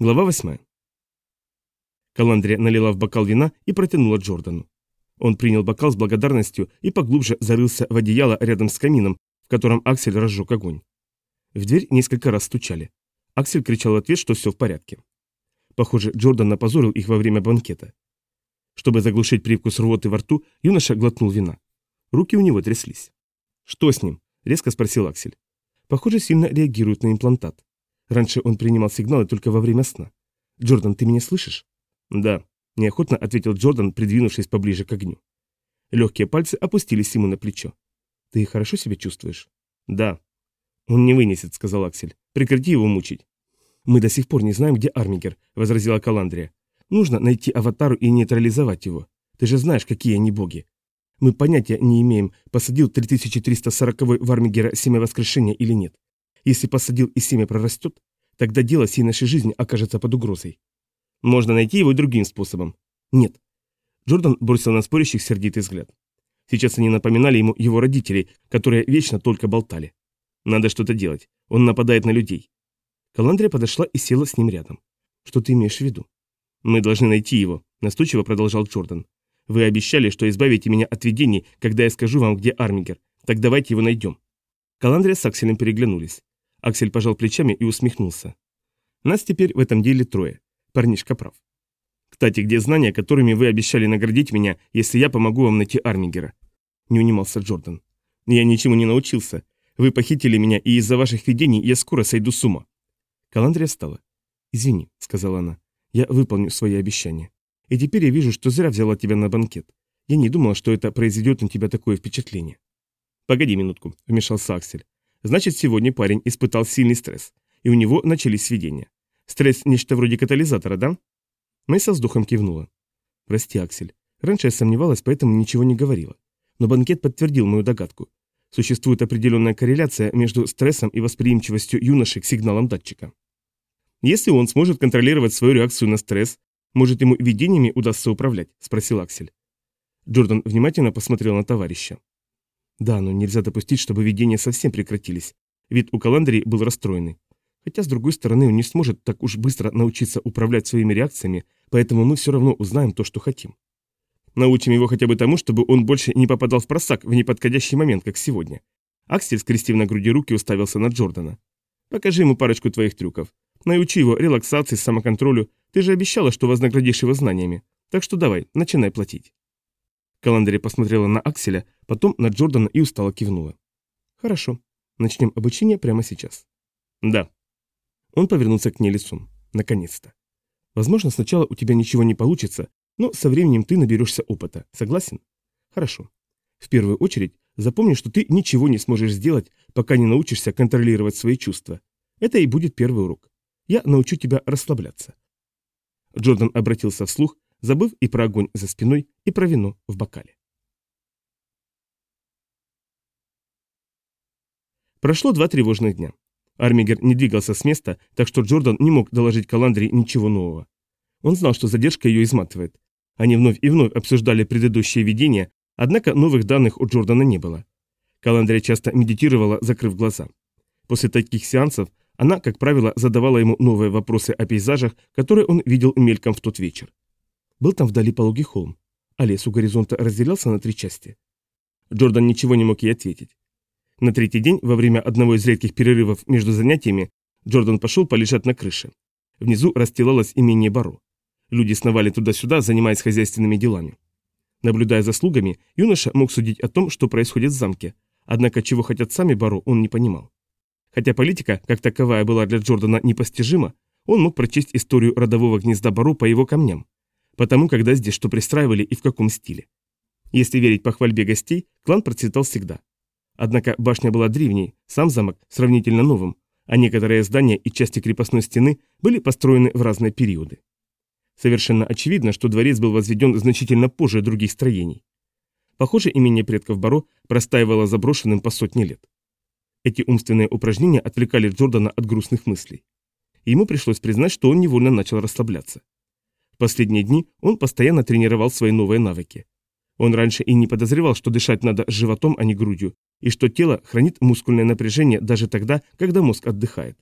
Глава 8. Каландрия налила в бокал вина и протянула Джордану. Он принял бокал с благодарностью и поглубже зарылся в одеяло рядом с камином, в котором Аксель разжег огонь. В дверь несколько раз стучали. Аксель кричал ответ, что все в порядке. Похоже, Джордан напозорил их во время банкета. Чтобы заглушить привкус рвоты во рту, юноша глотнул вина. Руки у него тряслись. «Что с ним?» – резко спросил Аксель. «Похоже, сильно реагирует на имплантат. Раньше он принимал сигналы только во время сна. Джордан, ты меня слышишь?» «Да», – неохотно ответил Джордан, придвинувшись поближе к огню. Легкие пальцы опустились ему на плечо. «Ты хорошо себя чувствуешь?» «Да». «Он не вынесет», — сказал Аксель. «Прекрати его мучить». «Мы до сих пор не знаем, где Армигер», — возразила Каландрия. «Нужно найти аватару и нейтрализовать его. Ты же знаешь, какие они боги. Мы понятия не имеем, посадил 3340 в Армигера семя воскрешения или нет. Если посадил и семя прорастет, тогда дело всей нашей жизни окажется под угрозой. Можно найти его другим способом. Нет. Джордан бросил на спорящих сердитый взгляд. Сейчас они напоминали ему его родителей, которые вечно только болтали. Надо что-то делать. Он нападает на людей. Каландрия подошла и села с ним рядом. Что ты имеешь в виду? Мы должны найти его, настойчиво продолжал Джордан. Вы обещали, что избавите меня от видений, когда я скажу вам, где Армигер. Так давайте его найдем. Каландрия с Акселем переглянулись. Аксель пожал плечами и усмехнулся. Нас теперь в этом деле трое. Парнишка прав. Кстати, где знания, которыми вы обещали наградить меня, если я помогу вам найти Армигера? Не унимался Джордан. Я ничему не научился. Вы похитили меня, и из-за ваших видений я скоро сойду с ума. Каландрия встала. «Извини», — сказала она, — «я выполню свои обещания. И теперь я вижу, что зря взяла тебя на банкет. Я не думала, что это произведет на тебя такое впечатление». «Погоди минутку», — вмешался Аксель. «Значит, сегодня парень испытал сильный стресс, и у него начались видения. Стресс – нечто вроде катализатора, да?» Мэй со вздохом кивнула. «Прости, Аксель. Раньше я сомневалась, поэтому ничего не говорила. Но банкет подтвердил мою догадку. Существует определенная корреляция между стрессом и восприимчивостью юноши к сигналам датчика. Если он сможет контролировать свою реакцию на стресс, может ему видениями удастся управлять?» – спросил Аксель. Джордан внимательно посмотрел на товарища. Да, но нельзя допустить, чтобы видения совсем прекратились. Вид у Каландрии был расстроенный. Хотя, с другой стороны, он не сможет так уж быстро научиться управлять своими реакциями, поэтому мы все равно узнаем то, что хотим. Научим его хотя бы тому, чтобы он больше не попадал в просак в неподходящий момент, как сегодня. Аксель, скрестив на груди руки, уставился на Джордана. Покажи ему парочку твоих трюков. Научи его релаксации, самоконтролю. Ты же обещала, что вознаградишь его знаниями. Так что давай, начинай платить. Каландрия посмотрела на Акселя, потом на Джордана и устало кивнула. Хорошо. Начнем обучение прямо сейчас. Да. Он повернулся к ней лицом. Наконец-то. Возможно, сначала у тебя ничего не получится, но со временем ты наберешься опыта. Согласен? Хорошо. В первую очередь, запомни, что ты ничего не сможешь сделать, пока не научишься контролировать свои чувства. Это и будет первый урок. Я научу тебя расслабляться. Джордан обратился вслух, забыв и про огонь за спиной, и про вино в бокале. Прошло два тревожных дня. Армигер не двигался с места, так что Джордан не мог доложить Каландре ничего нового. Он знал, что задержка ее изматывает. Они вновь и вновь обсуждали предыдущие видения, однако новых данных у Джордана не было. Каландрия часто медитировала, закрыв глаза. После таких сеансов она, как правило, задавала ему новые вопросы о пейзажах, которые он видел мельком в тот вечер. Был там вдали пологий холм, а лес у горизонта разделялся на три части. Джордан ничего не мог ей ответить. На третий день, во время одного из редких перерывов между занятиями, Джордан пошел полежать на крыше. Внизу расстилалось имение Баро. Люди сновали туда-сюда, занимаясь хозяйственными делами. Наблюдая за слугами, юноша мог судить о том, что происходит в замке, однако чего хотят сами Баро, он не понимал. Хотя политика, как таковая, была для Джордана непостижима, он мог прочесть историю родового гнезда Баро по его камням, потому когда здесь что пристраивали и в каком стиле. Если верить похвальбе гостей, клан процветал всегда. Однако башня была древней, сам замок сравнительно новым, а некоторые здания и части крепостной стены были построены в разные периоды. Совершенно очевидно, что дворец был возведен значительно позже других строений. Похоже, имение предков Баро простаивало заброшенным по сотни лет. Эти умственные упражнения отвлекали Джордана от грустных мыслей. Ему пришлось признать, что он невольно начал расслабляться. Последние дни он постоянно тренировал свои новые навыки. Он раньше и не подозревал, что дышать надо животом, а не грудью, и что тело хранит мускульное напряжение даже тогда, когда мозг отдыхает.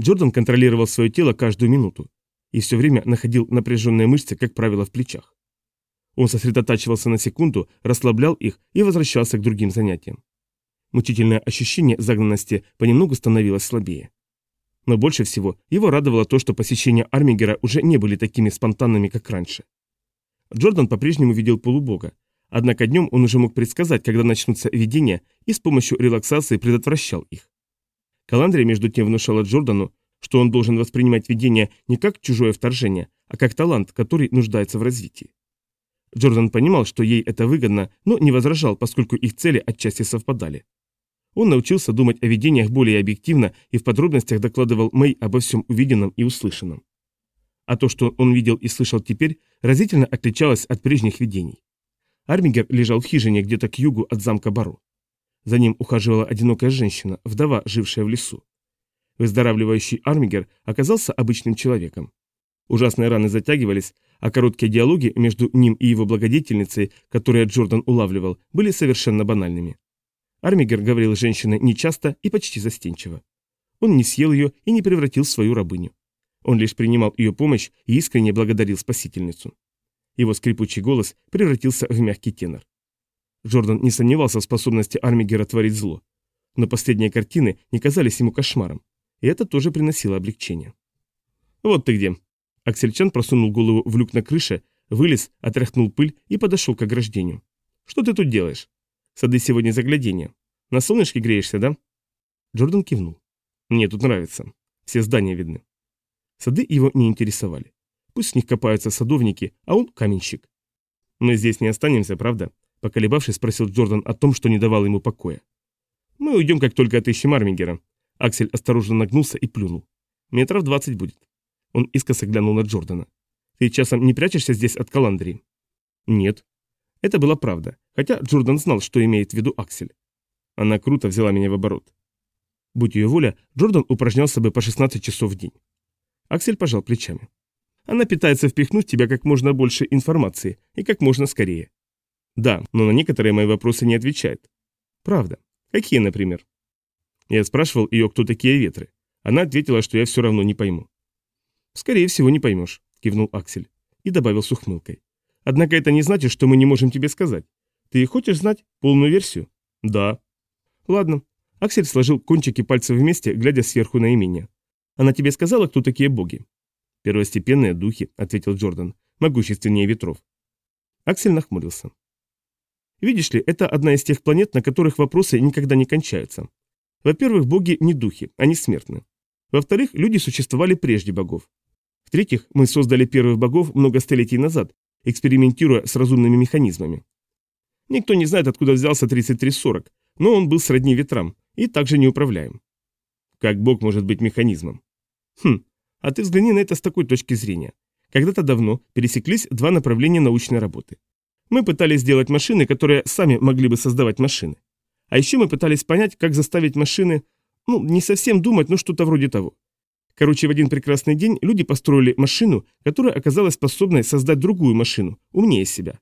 Джордан контролировал свое тело каждую минуту и все время находил напряженные мышцы, как правило, в плечах. Он сосредотачивался на секунду, расслаблял их и возвращался к другим занятиям. Мучительное ощущение загнанности понемногу становилось слабее. Но больше всего его радовало то, что посещения Армигера уже не были такими спонтанными, как раньше. Джордан по-прежнему видел полубога, однако днем он уже мог предсказать, когда начнутся видения, и с помощью релаксации предотвращал их. Каландрия между тем внушала Джордану, что он должен воспринимать видение не как чужое вторжение, а как талант, который нуждается в развитии. Джордан понимал, что ей это выгодно, но не возражал, поскольку их цели отчасти совпадали. Он научился думать о видениях более объективно и в подробностях докладывал Мэй обо всем увиденном и услышанном. А то, что он видел и слышал теперь, разительно отличалось от прежних видений. Армигер лежал в хижине где-то к югу от замка Бару. За ним ухаживала одинокая женщина, вдова, жившая в лесу. Выздоравливающий Армигер оказался обычным человеком. Ужасные раны затягивались, а короткие диалоги между ним и его благодетельницей, которые Джордан улавливал, были совершенно банальными. Армигер говорил с нечасто и почти застенчиво. Он не съел ее и не превратил в свою рабыню. Он лишь принимал ее помощь и искренне благодарил спасительницу. Его скрипучий голос превратился в мягкий тенор. Джордан не сомневался в способности Армигера творить зло. Но последние картины не казались ему кошмаром, и это тоже приносило облегчение. «Вот ты где!» Аксельчан просунул голову в люк на крыше, вылез, отряхнул пыль и подошел к ограждению. «Что ты тут делаешь? Сады сегодня загляденье. На солнышке греешься, да?» Джордан кивнул. «Мне тут нравится. Все здания видны». Сады его не интересовали. Пусть с них копаются садовники, а он каменщик. «Мы здесь не останемся, правда?» Поколебавшись, спросил Джордан о том, что не давал ему покоя. «Мы уйдем, как только отыщем Армингера». Аксель осторожно нагнулся и плюнул. «Метров двадцать будет». Он искоса глянул на Джордана. «Ты часом не прячешься здесь от Каландрии?» «Нет». Это была правда, хотя Джордан знал, что имеет в виду Аксель. Она круто взяла меня в оборот. Будь ее воля, Джордан упражнялся бы по 16 часов в день. Аксель пожал плечами. Она пытается впихнуть в тебя как можно больше информации и как можно скорее. Да, но на некоторые мои вопросы не отвечает. Правда. Какие, например? Я спрашивал ее, кто такие ветры. Она ответила, что я все равно не пойму. Скорее всего, не поймешь, кивнул Аксель и добавил с ухмылкой. Однако это не значит, что мы не можем тебе сказать. Ты хочешь знать полную версию? Да. Ладно. Аксель сложил кончики пальцев вместе, глядя сверху на имение. Она тебе сказала, кто такие боги? Первостепенные духи, ответил Джордан, могущественнее ветров. Аксель нахмурился. Видишь ли, это одна из тех планет, на которых вопросы никогда не кончаются. Во-первых, боги не духи, они смертны. Во-вторых, люди существовали прежде богов. В-третьих, мы создали первых богов много столетий назад, экспериментируя с разумными механизмами. Никто не знает, откуда взялся 3340, но он был сродни ветрам и также неуправляем. Как бог может быть механизмом? Хм, а ты взгляни на это с такой точки зрения. Когда-то давно пересеклись два направления научной работы. Мы пытались сделать машины, которые сами могли бы создавать машины. А еще мы пытались понять, как заставить машины, ну, не совсем думать, но что-то вроде того. Короче, в один прекрасный день люди построили машину, которая оказалась способной создать другую машину, умнее себя.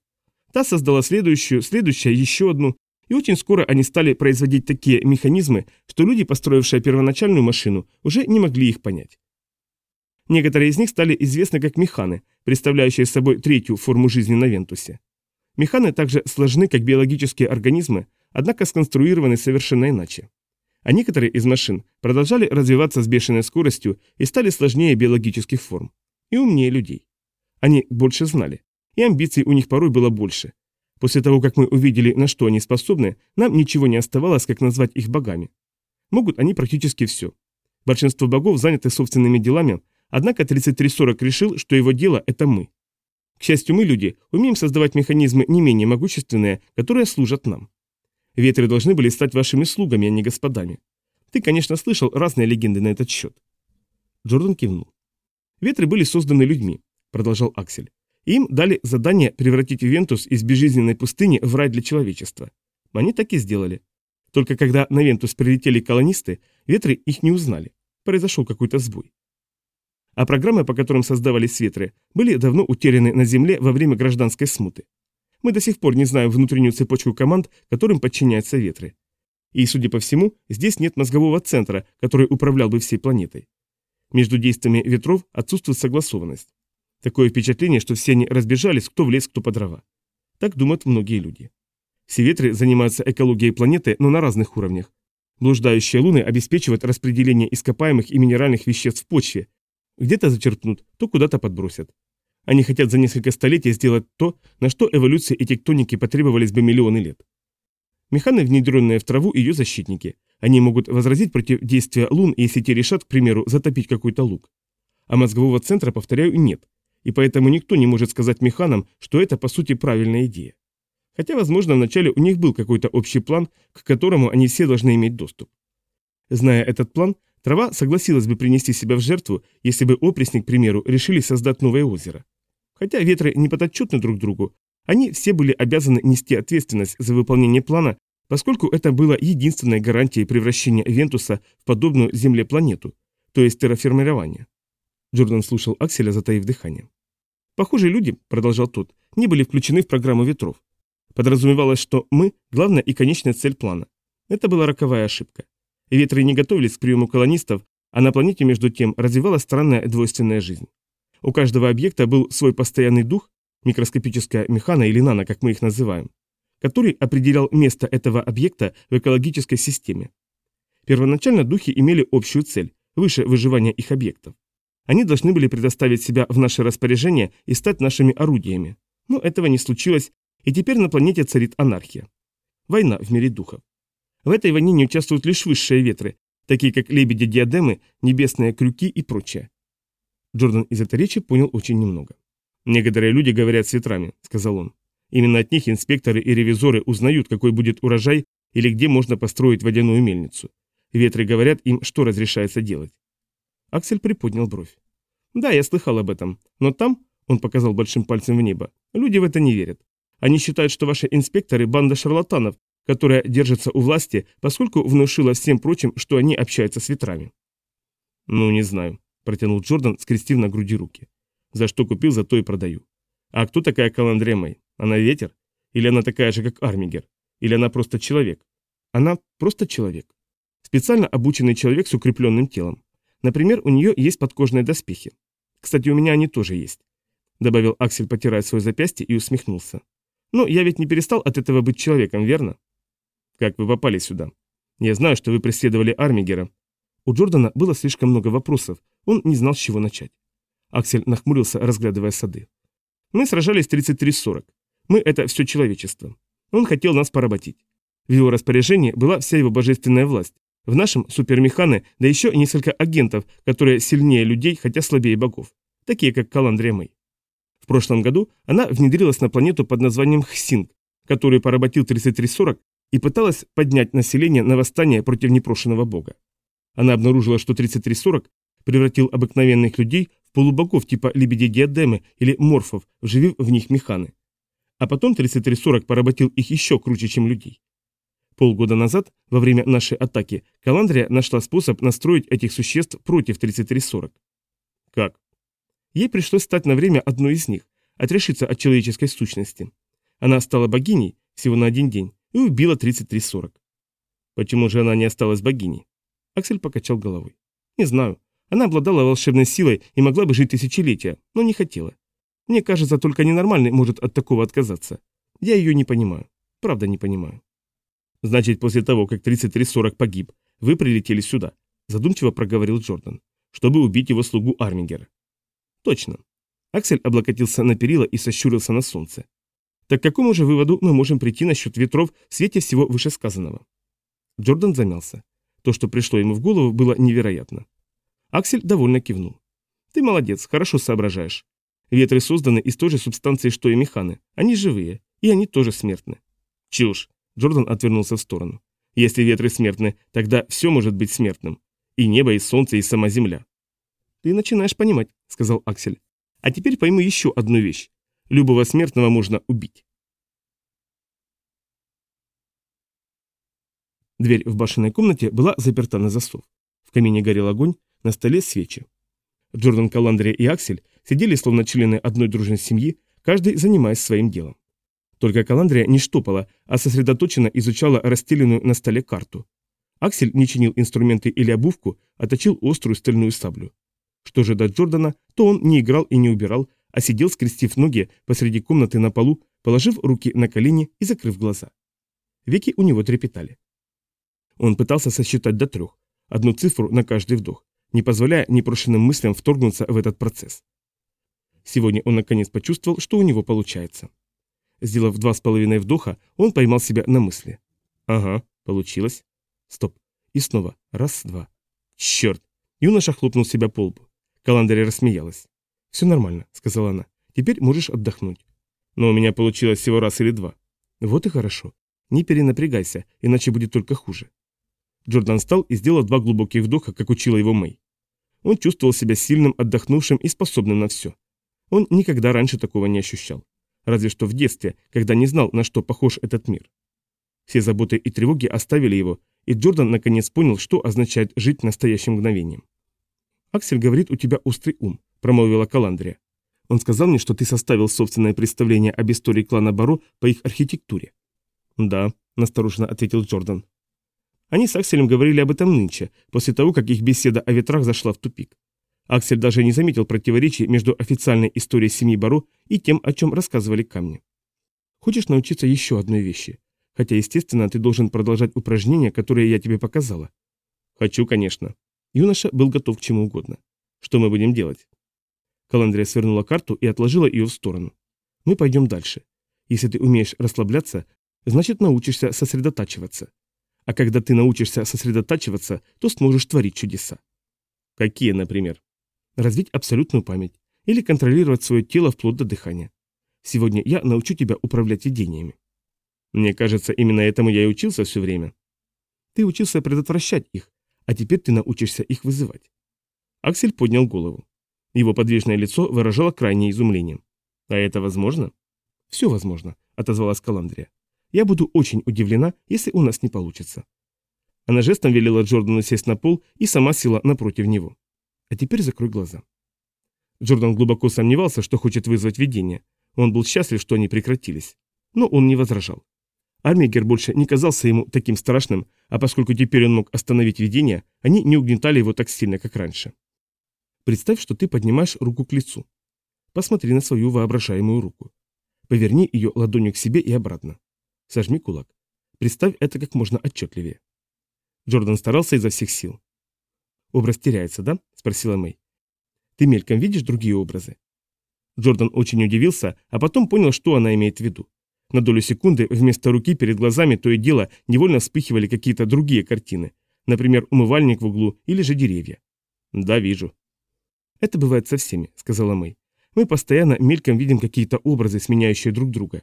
Та создала следующую, следующая еще одну, и очень скоро они стали производить такие механизмы, что люди, построившие первоначальную машину, уже не могли их понять. Некоторые из них стали известны как механы, представляющие собой третью форму жизни на Вентусе. Механы также сложны, как биологические организмы, однако сконструированы совершенно иначе. А некоторые из машин продолжали развиваться с бешеной скоростью и стали сложнее биологических форм. И умнее людей. Они больше знали. И амбиций у них порой было больше. После того, как мы увидели, на что они способны, нам ничего не оставалось, как назвать их богами. Могут они практически все. Большинство богов заняты собственными делами, однако 3340 решил, что его дело – это мы. К счастью, мы, люди, умеем создавать механизмы не менее могущественные, которые служат нам. Ветры должны были стать вашими слугами, а не господами. Ты, конечно, слышал разные легенды на этот счет. Джордан кивнул. Ветры были созданы людьми, продолжал Аксель. Им дали задание превратить Вентус из безжизненной пустыни в рай для человечества. Они так и сделали. Только когда на Вентус прилетели колонисты, ветры их не узнали. Произошел какой-то сбой а программы, по которым создавались ветры, были давно утеряны на Земле во время гражданской смуты. Мы до сих пор не знаем внутреннюю цепочку команд, которым подчиняются ветры. И, судя по всему, здесь нет мозгового центра, который управлял бы всей планетой. Между действиями ветров отсутствует согласованность. Такое впечатление, что все они разбежались, кто в лес, кто по дрова. Так думают многие люди. Все ветры занимаются экологией планеты, но на разных уровнях. Блуждающие луны обеспечивают распределение ископаемых и минеральных веществ в почве. Где-то зачерпнут, то куда-то подбросят. Они хотят за несколько столетий сделать то, на что эволюция и тектоники потребовались бы миллионы лет. Механы, внедренные в траву, ее защитники. Они могут возразить против действия лун, если те решат, к примеру, затопить какой-то луг. А мозгового центра, повторяю, нет. И поэтому никто не может сказать механам, что это, по сути, правильная идея. Хотя, возможно, вначале у них был какой-то общий план, к которому они все должны иметь доступ. Зная этот план, трава согласилась бы принести себя в жертву, если бы опресни, к примеру, решили создать новое озеро. Хотя ветры не подотчетны друг другу, они все были обязаны нести ответственность за выполнение плана, поскольку это было единственной гарантией превращения Вентуса в подобную Земле планету, то есть терраформирования. Джордан слушал Акселя, затаив дыхание. Похоже, люди, продолжал тот, не были включены в программу ветров. Подразумевалось, что мы – главная и конечная цель плана. Это была роковая ошибка. Ветры не готовились к приему колонистов, а на планете между тем развивалась странная двойственная жизнь. У каждого объекта был свой постоянный дух, микроскопическая механа или нано, как мы их называем, который определял место этого объекта в экологической системе. Первоначально духи имели общую цель – выше выживания их объектов. Они должны были предоставить себя в наше распоряжение и стать нашими орудиями. Но этого не случилось, и теперь на планете царит анархия. Война в мире духов. В этой войне не участвуют лишь высшие ветры, такие как лебеди-диадемы, небесные крюки и прочее. Джордан из этой речи понял очень немного. «Некоторые люди говорят с ветрами», — сказал он. «Именно от них инспекторы и ревизоры узнают, какой будет урожай или где можно построить водяную мельницу. Ветры говорят им, что разрешается делать». Аксель приподнял бровь. «Да, я слыхал об этом. Но там, — он показал большим пальцем в небо, — люди в это не верят. Они считают, что ваши инспекторы – банда шарлатанов, которая держится у власти, поскольку внушила всем прочим, что они общаются с ветрами. «Ну, не знаю», – протянул Джордан, скрестив на груди руки. «За что купил, за то и продаю. А кто такая Каландрия Мэй? Она ветер? Или она такая же, как Армигер? Или она просто человек? Она просто человек. Специально обученный человек с укрепленным телом. Например, у нее есть подкожные доспехи. Кстати, у меня они тоже есть», – добавил Аксель, потирая свое запястье и усмехнулся. Но я ведь не перестал от этого быть человеком, верно? Как вы попали сюда? Я знаю, что вы преследовали Армигера. У Джордана было слишком много вопросов, он не знал, с чего начать. Аксель нахмурился, разглядывая сады. Мы сражались 33-40. Мы — это все человечество. Он хотел нас поработить. В его распоряжении была вся его божественная власть. В нашем супермеханы, да еще несколько агентов, которые сильнее людей, хотя слабее богов. Такие, как Каландрия Мэй прошлом году она внедрилась на планету под названием Хсинг, который поработил 3340 и пыталась поднять население на восстание против непрошенного бога. Она обнаружила, что 3340 превратил обыкновенных людей в полубогов типа лебедей-диадемы или морфов, вживив в них механы. А потом 3340 поработил их еще круче, чем людей. Полгода назад, во время нашей атаки, Каландрия нашла способ настроить этих существ против 3340. Как? Ей пришлось стать на время одной из них, отрешиться от человеческой сущности. Она стала богиней всего на один день и убила 33-40. Почему же она не осталась богиней? Аксель покачал головой. Не знаю. Она обладала волшебной силой и могла бы жить тысячелетия, но не хотела. Мне кажется, только ненормальный может от такого отказаться. Я ее не понимаю. Правда не понимаю. Значит, после того, как 33-40 погиб, вы прилетели сюда, задумчиво проговорил Джордан, чтобы убить его слугу Армингера. Точно. Аксель облокотился на перила и сощурился на солнце. Так к какому же выводу мы можем прийти насчет ветров в свете всего вышесказанного? Джордан замялся. То, что пришло ему в голову, было невероятно. Аксель довольно кивнул. Ты молодец, хорошо соображаешь. Ветры созданы из той же субстанции, что и механы. Они живые, и они тоже смертны. Чушь. Джордан отвернулся в сторону. Если ветры смертны, тогда все может быть смертным. И небо, и солнце, и сама земля. «Ты начинаешь понимать», — сказал Аксель. «А теперь пойму еще одну вещь. Любого смертного можно убить». Дверь в башенной комнате была заперта на засов. В камине горел огонь, на столе свечи. Джордан Каландрия и Аксель сидели словно члены одной дружной семьи, каждый занимаясь своим делом. Только Каландрия не штопала, а сосредоточенно изучала расстеленную на столе карту. Аксель не чинил инструменты или обувку, а точил острую стальную саблю. Что же до Джордана, то он не играл и не убирал, а сидел, скрестив ноги посреди комнаты на полу, положив руки на колени и закрыв глаза. Веки у него трепетали. Он пытался сосчитать до трех, одну цифру на каждый вдох, не позволяя непрошенным мыслям вторгнуться в этот процесс. Сегодня он наконец почувствовал, что у него получается. Сделав два с половиной вдоха, он поймал себя на мысли. Ага, получилось. Стоп. И снова. Раз, два. Черт. Юноша хлопнул себя по лбу. Каландари рассмеялась. «Все нормально», — сказала она. «Теперь можешь отдохнуть». «Но у меня получилось всего раз или два». «Вот и хорошо. Не перенапрягайся, иначе будет только хуже». Джордан встал и сделал два глубоких вдоха, как учила его Мэй. Он чувствовал себя сильным, отдохнувшим и способным на все. Он никогда раньше такого не ощущал. Разве что в детстве, когда не знал, на что похож этот мир. Все заботы и тревоги оставили его, и Джордан наконец понял, что означает жить настоящим мгновением. «Аксель говорит, у тебя острый ум», — промолвила Каландрия. «Он сказал мне, что ты составил собственное представление об истории клана Баро по их архитектуре». «Да», — настороженно ответил Джордан. Они с Акселем говорили об этом нынче, после того, как их беседа о ветрах зашла в тупик. Аксель даже не заметил противоречий между официальной историей семьи Баро и тем, о чем рассказывали камни. «Хочешь научиться еще одной вещи? Хотя, естественно, ты должен продолжать упражнения, которые я тебе показала». «Хочу, конечно». Юноша был готов к чему угодно. «Что мы будем делать?» Каландрия свернула карту и отложила ее в сторону. «Мы пойдем дальше. Если ты умеешь расслабляться, значит научишься сосредотачиваться. А когда ты научишься сосредотачиваться, то сможешь творить чудеса. Какие, например? Развить абсолютную память или контролировать свое тело вплоть до дыхания. Сегодня я научу тебя управлять видениями. Мне кажется, именно этому я и учился все время. Ты учился предотвращать их, а теперь ты научишься их вызывать. Аксель поднял голову. Его подвижное лицо выражало крайнее изумление. А это возможно? Все возможно, отозвалась Каландрия. Я буду очень удивлена, если у нас не получится. Она жестом велела Джордану сесть на пол и сама села напротив него. А теперь закрой глаза. Джордан глубоко сомневался, что хочет вызвать видение. Он был счастлив, что они прекратились. Но он не возражал. Армигер больше не казался ему таким страшным, а поскольку теперь он мог остановить видение, они не угнетали его так сильно, как раньше. Представь, что ты поднимаешь руку к лицу. Посмотри на свою воображаемую руку. Поверни ее ладонью к себе и обратно. Сожми кулак. Представь это как можно отчетливее. Джордан старался изо всех сил. «Образ теряется, да?» – спросила Мэй. «Ты мельком видишь другие образы?» Джордан очень удивился, а потом понял, что она имеет в виду. На долю секунды вместо руки перед глазами то и дело невольно вспыхивали какие-то другие картины, например, умывальник в углу или же деревья. «Да, вижу». «Это бывает со всеми», — сказала Мэй. «Мы постоянно мельком видим какие-то образы, сменяющие друг друга.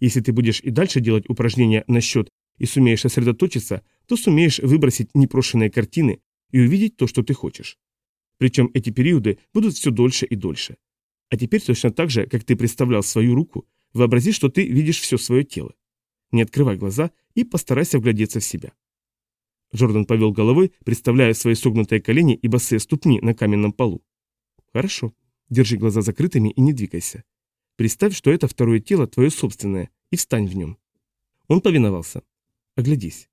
Если ты будешь и дальше делать упражнения на счет и сумеешь сосредоточиться, то сумеешь выбросить непрошенные картины и увидеть то, что ты хочешь. Причем эти периоды будут все дольше и дольше. А теперь точно так же, как ты представлял свою руку, вообрази, что ты видишь все свое тело. Не открывай глаза и постарайся вглядеться в себя. Джордан повел головой, представляя свои согнутые колени и босые ступни на каменном полу. Хорошо. Держи глаза закрытыми и не двигайся. Представь, что это второе тело твое собственное, и встань в нем. Он повиновался. Оглядись.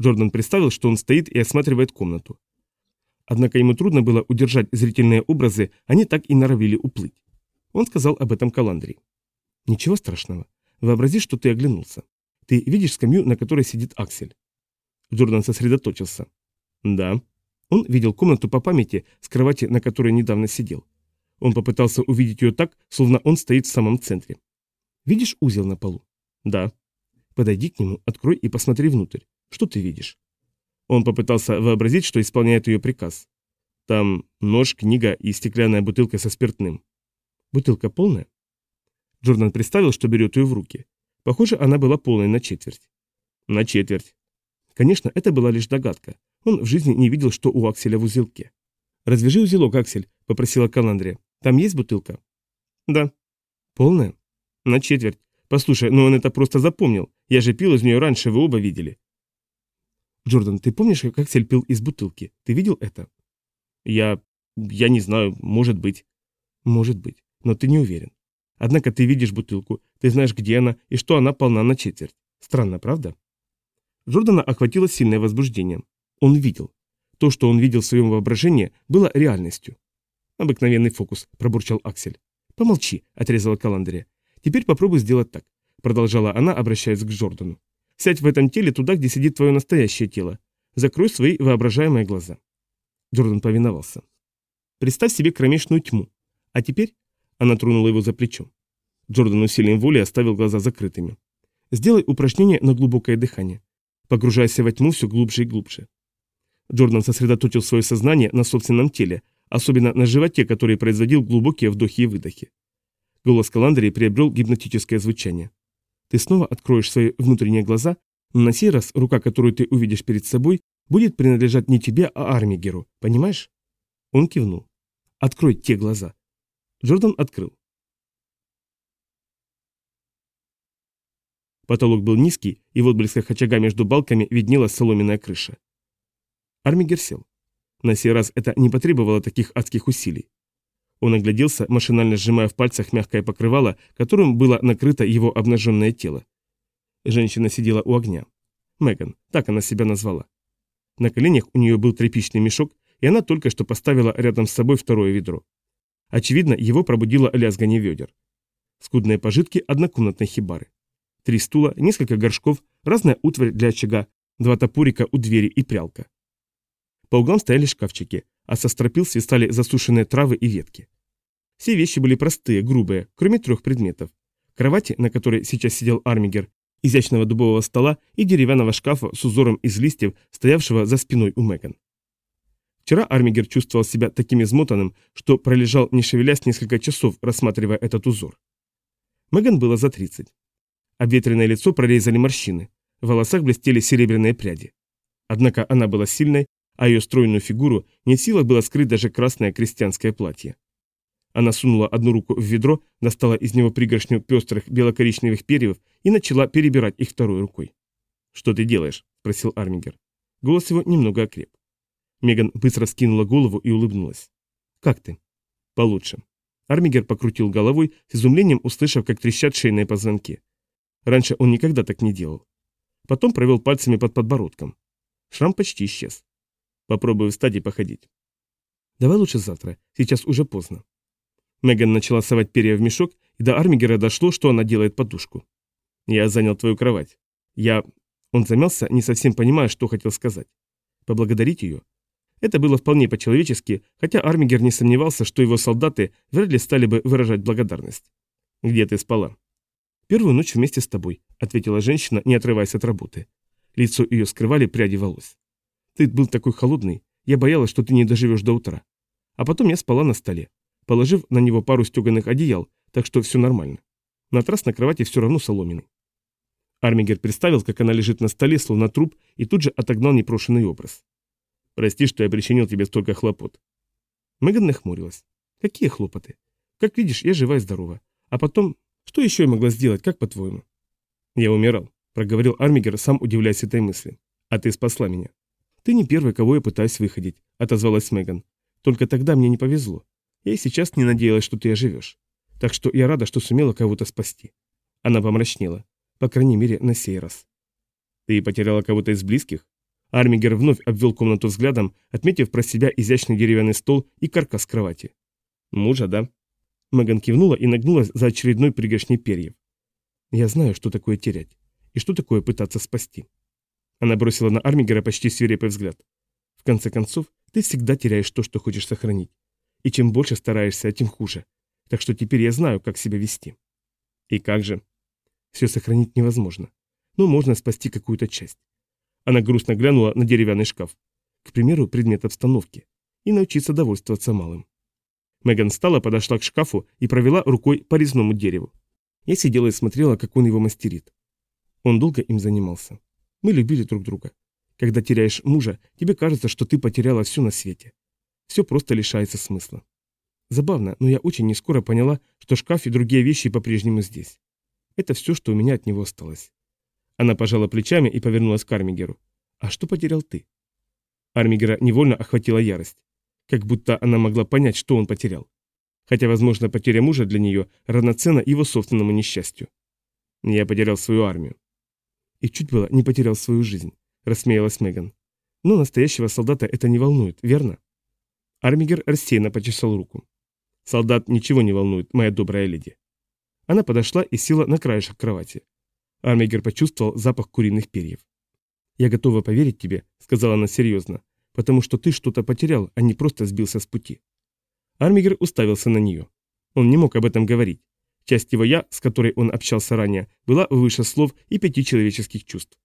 Джордан представил, что он стоит и осматривает комнату. Однако ему трудно было удержать зрительные образы, они так и норовили уплыть. Он сказал об этом Каландри. «Ничего страшного. Вообрази, что ты оглянулся. Ты видишь скамью, на которой сидит Аксель?» Джордан сосредоточился. «Да». Он видел комнату по памяти с кровати, на которой недавно сидел. Он попытался увидеть ее так, словно он стоит в самом центре. «Видишь узел на полу?» «Да». «Подойди к нему, открой и посмотри внутрь. Что ты видишь?» Он попытался вообразить, что исполняет ее приказ. Там нож, книга и стеклянная бутылка со спиртным. «Бутылка полная?» Джордан представил, что берет ее в руки. Похоже, она была полной на четверть. На четверть. Конечно, это была лишь догадка. Он в жизни не видел, что у Акселя в узелке. «Развяжи узелок, Аксель», — попросила Каландрия. Там есть бутылка? Да. Полная? На четверть. Послушай, но ну он это просто запомнил. Я же пил из нее раньше, вы оба видели. Джордан, ты помнишь, как Аксель пил из бутылки? Ты видел это? Я... я не знаю, может быть. Может быть, но ты не уверен. Однако ты видишь бутылку, ты знаешь, где она и что она полна на четверть. Странно, правда? Джордана охватило сильное возбуждение. Он видел. То, что он видел в своем воображении, было реальностью. Обыкновенный фокус, пробурчал Аксель. Помолчи, отрезала Каландрия. Теперь попробуй сделать так, продолжала она, обращаясь к Джордану. Сядь в этом теле туда, где сидит твое настоящее тело. Закрой свои воображаемые глаза. Джордан повиновался. Представь себе кромешную тьму. А теперь она тронула его за плечо. Джордан усилием воли оставил глаза закрытыми. Сделай упражнение на глубокое дыхание. Погружайся во тьму все глубже и глубже. Джордан сосредоточил свое сознание на собственном теле, особенно на животе, который производил глубокие вдохи и выдохи. Голос Каландрии приобрел гипнотическое звучание. Ты снова откроешь свои внутренние глаза, но на сей раз рука, которую ты увидишь перед собой, будет принадлежать не тебе, а Армигеру, понимаешь? Он кивнул. Открой те глаза. Джордан открыл. Потолок был низкий, и в отблесках очага между балками виднелась соломенная крыша. Армигер сел. На сей раз это не потребовало таких адских усилий. Он огляделся, машинально сжимая в пальцах мягкое покрывало, которым было накрыто его обнаженное тело. Женщина сидела у огня. Меган, так она себя назвала. На коленях у нее был тряпичный мешок, и она только что поставила рядом с собой второе ведро. Очевидно, его пробудило лязгание ведер. Скудные пожитки однокомнатной хибары. Три стула, несколько горшков, разная утварь для очага, два топорика у двери и прялка. По углам стояли шкафчики, а со стропил свистали засушенные травы и ветки. Все вещи были простые, грубые, кроме трех предметов. Кровати, на которой сейчас сидел Армигер, изящного дубового стола и деревянного шкафа с узором из листьев, стоявшего за спиной у Меган. Вчера Армигер чувствовал себя таким измотанным, что пролежал, не шевелясь, несколько часов, рассматривая этот узор. Меган было за 30. Обветренное лицо прорезали морщины, в волосах блестели серебряные пряди. Однако она была сильной, а ее стройную фигуру не в силах было скрыть даже красное крестьянское платье. Она сунула одну руку в ведро, достала из него пригоршню пестрых белокоричневых перьев и начала перебирать их второй рукой. «Что ты делаешь?» – спросил Армингер. Голос его немного окреп. Меган быстро скинула голову и улыбнулась. «Как ты?» «Получше». Армигер покрутил головой, с изумлением услышав, как трещат шейные позвонки. Раньше он никогда так не делал. Потом провел пальцами под подбородком. Шрам почти исчез. Попробую встать и походить. Давай лучше завтра, сейчас уже поздно. Меган начала совать перья в мешок, и до Армигера дошло, что она делает подушку. Я занял твою кровать. Я... Он замялся, не совсем понимая, что хотел сказать. Поблагодарить ее? Это было вполне по-человечески, хотя Армигер не сомневался, что его солдаты вряд ли стали бы выражать благодарность. «Где ты спала?» «Первую ночь вместе с тобой», — ответила женщина, не отрываясь от работы. Лицо ее скрывали пряди волос. «Ты был такой холодный, я боялась, что ты не доживешь до утра. А потом я спала на столе, положив на него пару стеганых одеял, так что все нормально. Матрас на кровати все равно соломенный». Армигер представил, как она лежит на столе, словно труп, и тут же отогнал непрошенный образ. «Прости, что я причинил тебе столько хлопот». Меган нахмурилась. «Какие хлопоты? Как видишь, я жива и здорова. А потом что еще я могла сделать, как по-твоему? Я умирал, проговорил Армигер, сам удивляясь этой мысли. А ты спасла меня. Ты не первый, кого я пытаюсь выходить, отозвалась Меган. Только тогда мне не повезло. Я и сейчас не надеялась, что ты оживешь. Так что я рада, что сумела кого-то спасти. Она помрачнела. По крайней мере, на сей раз. Ты потеряла кого-то из близких? Армигер вновь обвел комнату взглядом, отметив про себя изящный деревянный стол и каркас кровати. Мужа, да? Меган кивнула и нагнулась за очередной пригоршней перьев. «Я знаю, что такое терять, и что такое пытаться спасти». Она бросила на Армигера почти свирепый взгляд. «В конце концов, ты всегда теряешь то, что хочешь сохранить. И чем больше стараешься, тем хуже. Так что теперь я знаю, как себя вести». «И как же?» «Все сохранить невозможно. Но можно спасти какую-то часть». Она грустно глянула на деревянный шкаф. К примеру, предмет обстановки. И научиться довольствоваться малым. Меган встала, подошла к шкафу и провела рукой по резному дереву. Я сидела и смотрела, как он его мастерит. Он долго им занимался. Мы любили друг друга. Когда теряешь мужа, тебе кажется, что ты потеряла все на свете. Все просто лишается смысла. Забавно, но я очень нескоро поняла, что шкаф и другие вещи по-прежнему здесь. Это все, что у меня от него осталось. Она пожала плечами и повернулась к Армигеру. «А что потерял ты?» Армигера невольно охватила ярость как будто она могла понять, что он потерял. Хотя, возможно, потеря мужа для нее равноценна его собственному несчастью. Я потерял свою армию. И чуть было не потерял свою жизнь, рассмеялась Меган. Но настоящего солдата это не волнует, верно? Армигер рассеянно почесал руку. «Солдат ничего не волнует, моя добрая леди». Она подошла и села на краешек кровати. Армигер почувствовал запах куриных перьев. «Я готова поверить тебе», — сказала она серьезно, «потому что ты что-то потерял, а не просто сбился с пути». Армигер уставился на нее. Он не мог об этом говорить. Часть его «я», с которой он общался ранее, была выше слов и пяти человеческих чувств.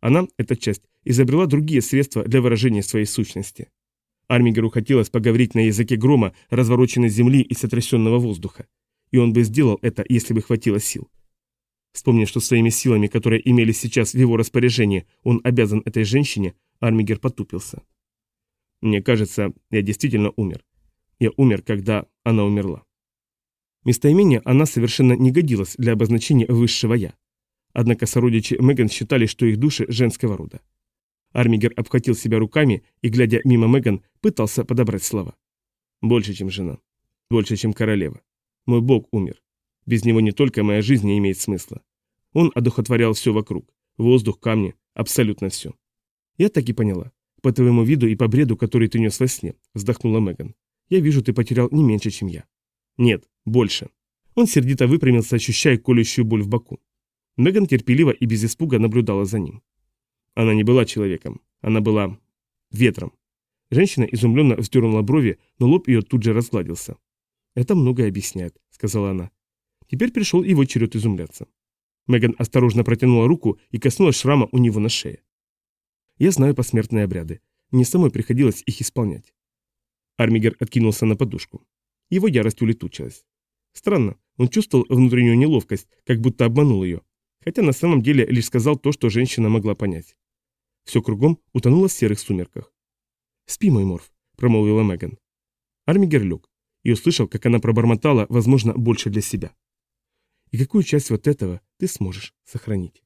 Она, эта часть, изобрела другие средства для выражения своей сущности. Армигеру хотелось поговорить на языке грома, развороченной земли и сотрясенного воздуха. И он бы сделал это, если бы хватило сил. Вспомнив, что своими силами, которые имелись сейчас в его распоряжении, он обязан этой женщине, Армигер потупился. «Мне кажется, я действительно умер. Я умер, когда она умерла». Местоимение она совершенно не годилась для обозначения высшего «я». Однако сородичи Меган считали, что их души женского рода. Армигер обхватил себя руками и, глядя мимо Меган, пытался подобрать слова. «Больше, чем жена. Больше, чем королева. Мой бог умер. Без него не только моя жизнь не имеет смысла. Он одухотворял все вокруг. Воздух, камни, абсолютно все. Я так и поняла. По твоему виду и по бреду, который ты нес во сне, вздохнула Меган. Я вижу, ты потерял не меньше, чем я. Нет, больше. Он сердито выпрямился, ощущая колющую боль в боку. Меган терпеливо и без испуга наблюдала за ним. Она не была человеком, она была ветром. Женщина изумленно вздернула брови, но лоб ее тут же разгладился. «Это многое объясняет», — сказала она. Теперь пришел его черед изумляться. Меган осторожно протянула руку и коснулась шрама у него на шее. «Я знаю посмертные обряды. Мне самой приходилось их исполнять». Армигер откинулся на подушку. Его ярость улетучилась. Странно, он чувствовал внутреннюю неловкость, как будто обманул ее, хотя на самом деле лишь сказал то, что женщина могла понять. Все кругом утонуло в серых сумерках. «Спи, мой морф», — промолвила Меган. Армигер лег и услышал, как она пробормотала, возможно, больше для себя. «И какую часть вот этого ты сможешь сохранить?»